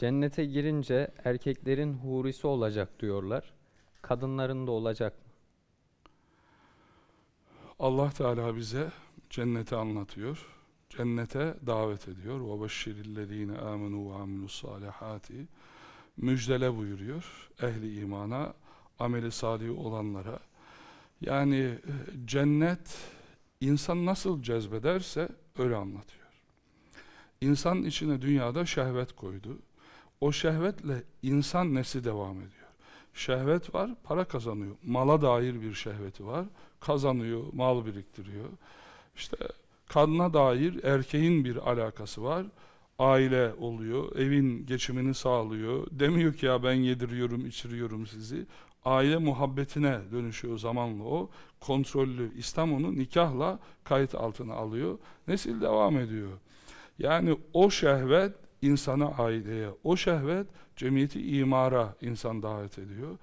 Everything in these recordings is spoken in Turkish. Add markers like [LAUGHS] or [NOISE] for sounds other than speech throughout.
Cennete girince erkeklerin hurisi olacak diyorlar. Kadınların da olacak mı? Allah Teala bize cenneti anlatıyor. Cennete davet ediyor. وَبَشِّرِ الَّذ۪ينَ آمَنُوا وَعَمِلُوا الصَّالِحَاتِ Müjdele buyuruyor. Ehli imana, ameli salih olanlara. Yani e, cennet insan nasıl cezbederse öyle anlatıyor. İnsan içine dünyada şehvet koydu. o şehvetle insan nesli devam ediyor. Şehvet var, para kazanıyor. Mala dair bir şehveti var. Kazanıyor, mal biriktiriyor. İşte kadına dair erkeğin bir alakası var. Aile oluyor, evin geçimini sağlıyor. Demiyor ki ya ben yediriyorum, içiriyorum sizi. Aile muhabbetine dönüşüyor zamanla o. Kontrollü İslam onu nikahla kayıt altına alıyor. Nesil devam ediyor. Yani o şehvet insana aileye, o şehvet cemiyeti imara insan davet ediyor.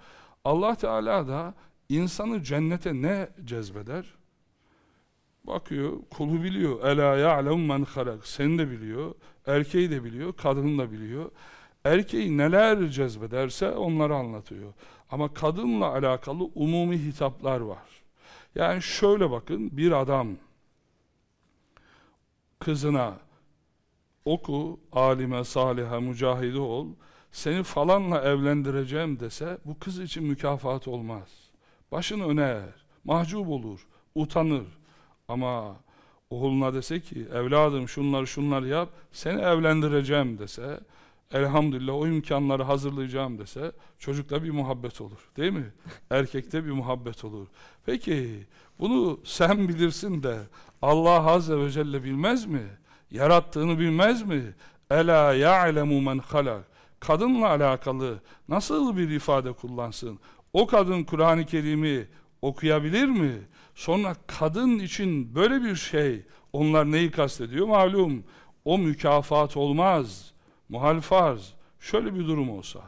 Allah Teala da insanı cennete ne cezbeder? Bakıyor, kulu biliyor. Ela ya'lem men halak. Seni de biliyor, erkeği de biliyor, kadını da biliyor. Erkeği neler cezbederse onları anlatıyor. Ama kadınla alakalı umumi hitaplar var. Yani şöyle bakın, bir adam kızına oku, alime, salihe, mücahide ol, seni falanla evlendireceğim dese bu kız için mükafat olmaz. Başını öne eğer, mahcup olur, utanır. Ama oğluna dese ki evladım şunları şunları yap, seni evlendireceğim dese, elhamdülillah o imkanları hazırlayacağım dese çocukta bir muhabbet olur. Değil mi? [LAUGHS] Erkekte bir muhabbet olur. Peki bunu sen bilirsin de Allah Azze ve Celle bilmez mi? Yarattığını bilmez mi? Ela ya'lemu men halak. Kadınla alakalı nasıl bir ifade kullansın? O kadın Kur'an-ı Kerim'i okuyabilir mi? Sonra kadın için böyle bir şey, onlar neyi kastediyor? Malum, o mükafat olmaz. Muhal farz. Şöyle bir durum olsa,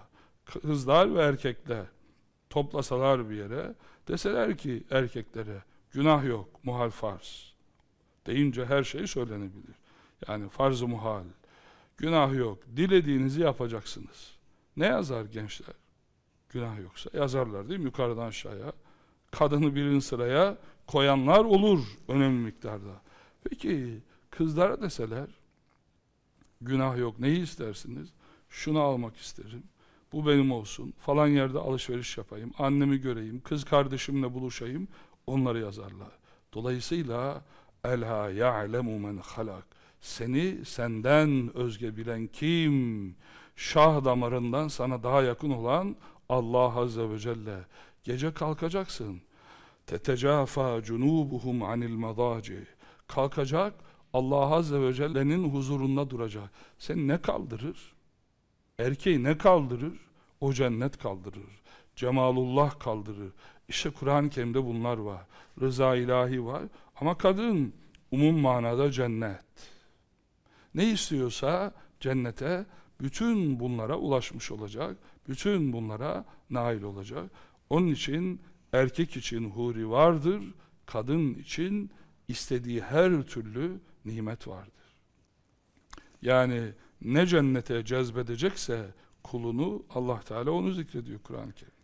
kızlar ve erkekler toplasalar bir yere, deseler ki erkeklere, günah yok, muhal farz. Deyince her şey söylenebilir. Yani farz-ı muhal. Günah yok. Dilediğinizi yapacaksınız. Ne yazar gençler? Günah yoksa yazarlar değil mi? Yukarıdan aşağıya. Kadını birinci sıraya koyanlar olur önemli miktarda. Peki kızlara deseler günah yok. Neyi istersiniz? Şunu almak isterim. Bu benim olsun. Falan yerde alışveriş yapayım. Annemi göreyim. Kız kardeşimle buluşayım. Onları yazarlar. Dolayısıyla elha ya'lemu men halak seni senden özge bilen kim? Şah damarından sana daha yakın olan Allah Azze ve Celle. Gece kalkacaksın. Tetecafa cunubuhum anil madaci. Kalkacak, Allah Azze ve Celle'nin huzurunda duracak. Sen ne kaldırır? Erkeği ne kaldırır? O cennet kaldırır. Cemalullah kaldırır. İşte Kur'an-ı Kerim'de bunlar var. Rıza ilahi var. Ama kadın umum manada cennet ne istiyorsa cennete bütün bunlara ulaşmış olacak. Bütün bunlara nail olacak. Onun için erkek için huri vardır, kadın için istediği her türlü nimet vardır. Yani ne cennete cezbedecekse kulunu Allah Teala onu zikrediyor Kur'an-ı Kerim'de.